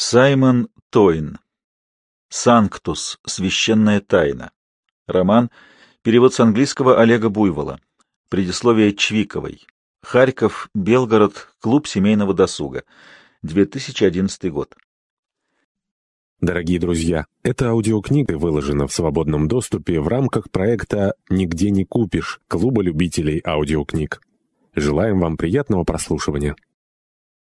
Саймон Тойн. Санктус. Священная тайна. Роман. Перевод с английского Олега Буйвола. Предисловие Чвиковой. Харьков, Белгород, Клуб семейного досуга. 2011 год. Дорогие друзья, эта аудиокнига выложена в свободном доступе в рамках проекта «Нигде не купишь» Клуба любителей аудиокниг. Желаем вам приятного прослушивания.